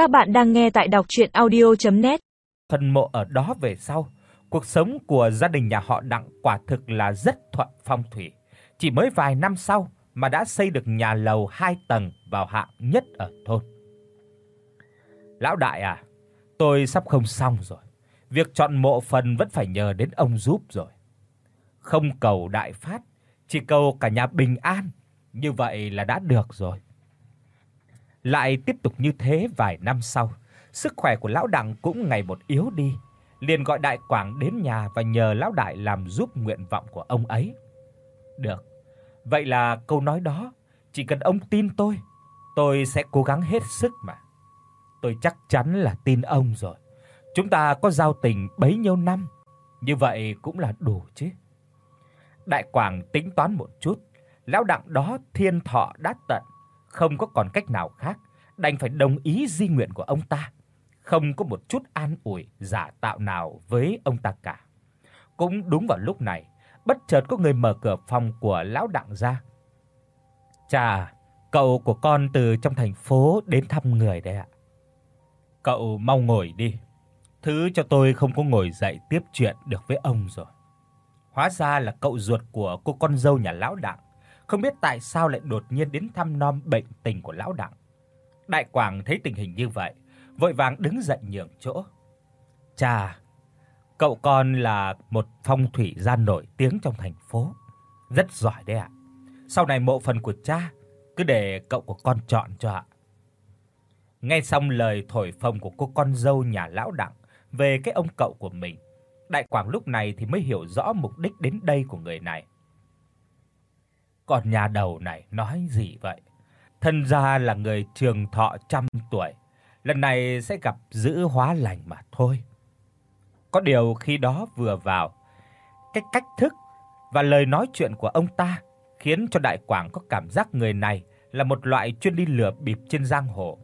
Các bạn đang nghe tại đọc audio net Phần mộ ở đó về sau, cuộc sống của gia đình nhà họ Đặng quả thực là rất thuận phong thủy. Chỉ mới vài năm sau mà đã xây được nhà lầu 2 tầng vào hạng nhất ở thôn. Lão đại à, tôi sắp không xong rồi. Việc chọn mộ phần vẫn phải nhờ đến ông giúp rồi. Không cầu đại phát, chỉ cầu cả nhà bình an, như vậy là đã được rồi. Lại tiếp tục như thế vài năm sau, sức khỏe của lão Đặng cũng ngày một yếu đi, liền gọi Đại Quảng đến nhà và nhờ lão đại làm giúp nguyện vọng của ông ấy. Được. Vậy là câu nói đó, chỉ cần ông tin tôi, tôi sẽ cố gắng hết sức mà. Tôi chắc chắn là tin ông rồi. Chúng ta có giao tình bấy nhiêu năm, như vậy cũng là đủ chứ. Đại Quảng tính toán một chút, lão đặng đó thiên thọ đã tận, không có còn cách nào khác, đành phải đồng ý di nguyện của ông ta, không có một chút an ủi giả tạo nào với ông ta cả. Cũng đúng vào lúc này, bất chợt có người mở cửa phòng của lão đặng ra. "Chà, cậu của con từ trong thành phố đến thăm người đấy ạ." "Cậu mau ngồi đi." Thứ cho tôi không có ngồi dậy tiếp chuyện được với ông rồi. Hóa ra là cậu ruột của cô con dâu nhà lão Đặng, không biết tại sao lại đột nhiên đến thăm nom bệnh tình của lão Đặng. Đại Quảng thấy tình hình như vậy, vội vàng đứng dậy nhường chỗ. "Cha, cậu con là một phong thủy gia nổi tiếng trong thành phố, rất giỏi đấy ạ. Sau này mộ phần của cha cứ để cậu của con chọn cho ạ." Nghe xong lời thổi phồng của cô con dâu nhà lão Đặng về cái ông cậu của mình, Đại Quảng lúc này thì mới hiểu rõ mục đích đến đây của người này. Còn nhà đầu này nói gì vậy? Thân gia là người trường thọ trăm tuổi, lần này sẽ gặp giữ hóa lành mà thôi. Có điều khi đó vừa vào, cái cách thức và lời nói chuyện của ông ta khiến cho Đại Quảng có cảm giác người này là một loại chuyên đi lừa bịp trên giang hồ.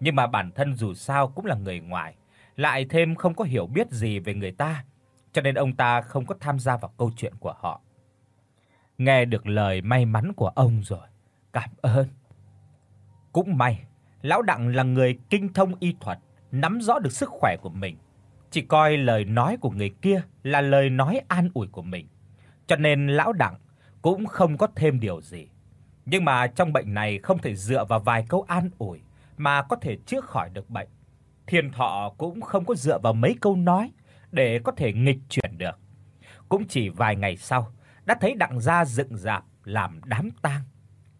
Nhưng mà bản thân dù sao cũng là người ngoài, lại thêm không có hiểu biết gì về người ta, cho nên ông ta không có tham gia vào câu chuyện của họ. Nghe được lời may mắn của ông rồi, cảm ơn. Cũng may, lão Đặng là người kinh thông y thuật, nắm rõ được sức khỏe của mình, chỉ coi lời nói của người kia là lời nói an ủi của mình. Cho nên lão Đặng cũng không có thêm điều gì. Nhưng mà trong bệnh này không thể dựa vào vài câu an ủi mà có thể chữa khỏi được bệnh. Thiên Thọ cũng không có dựa vào mấy câu nói để có thể nghịch chuyển được. Cũng chỉ vài ngày sau, đã thấy Đặng gia dựng dạp làm đám tang.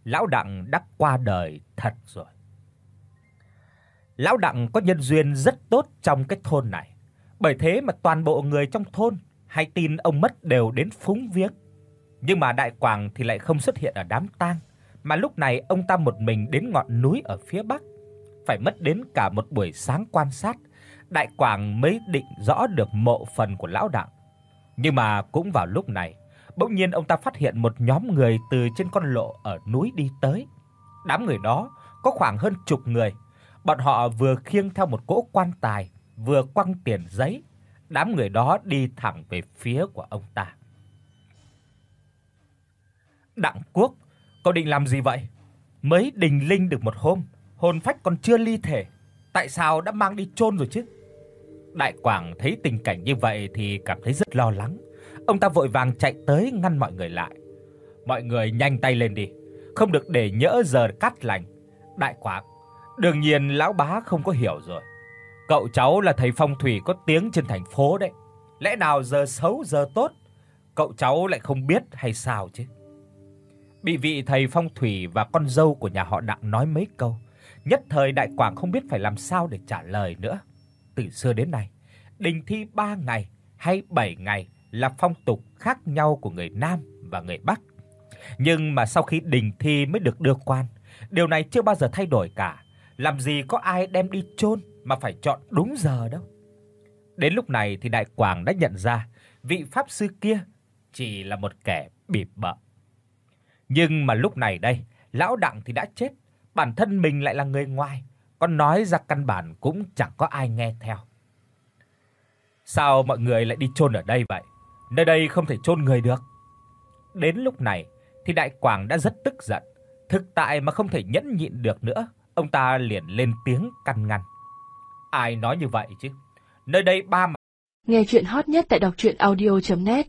Lão Đặng đã qua đời thật rồi. Lão Đặng có nhân duyên rất tốt trong cái thôn này, bởi thế mà toàn bộ người trong thôn hay tin ông mất đều đến phúng viếng. Nhưng mà Đại Quảng thì lại không xuất hiện ở đám tang, mà lúc này ông ta một mình đến ngọn núi ở phía bắc phải mất đến cả một buổi sáng quan sát, Đại Quảng mới định rõ được mộ phần của lão Đặng. Nhưng mà cũng vào lúc này, bỗng nhiên ông ta phát hiện một nhóm người từ trên con lộ ở núi đi tới. Đám người đó có khoảng hơn chục người. Bọn họ vừa khiêng theo một cỗ quan tài, vừa quăng tiền giấy. Đám người đó đi thẳng về phía của ông ta. Đặng Quốc, cậu định làm gì vậy? Mới đình linh được một hôm, hồn phách còn chưa ly thể, tại sao đã mang đi chôn rồi chứ? Đại Quảng thấy tình cảnh như vậy thì cảm thấy rất lo lắng. Ông ta vội vàng chạy tới ngăn mọi người lại. Mọi người nhanh tay lên đi, không được để nhỡ giờ cắt lành. Đại Quảng, đương nhiên lão bá không có hiểu rồi. Cậu cháu là thầy phong thủy có tiếng trên thành phố đấy. Lẽ nào giờ xấu giờ tốt, cậu cháu lại không biết hay sao chứ? Bị vị thầy phong thủy và con dâu của nhà họ Đặng nói mấy câu, Nhất thời Đại Quảng không biết phải làm sao để trả lời nữa. Từ xưa đến nay, đình thi 3 ngày hay 7 ngày là phong tục khác nhau của người Nam và người Bắc. Nhưng mà sau khi đình thi mới được đưa quan, điều này chưa bao giờ thay đổi cả. Làm gì có ai đem đi chôn mà phải chọn đúng giờ đâu. Đến lúc này thì Đại Quảng đã nhận ra, vị pháp sư kia chỉ là một kẻ bịp bợm. Nhưng mà lúc này đây, lão Đặng thì đã chết, bản thân mình lại là người ngoài, con nói ra căn bản cũng chẳng có ai nghe theo. Sao mọi người lại đi chôn ở đây vậy? Nơi đây không thể chôn người được. Đến lúc này thì Đại Quảng đã rất tức giận, thực tại mà không thể nhẫn nhịn được nữa, ông ta liền lên tiếng căn ngăn. Ai nói như vậy chứ? Nơi đây ba Nghe truyện hot nhất tại doctruyenaudio.net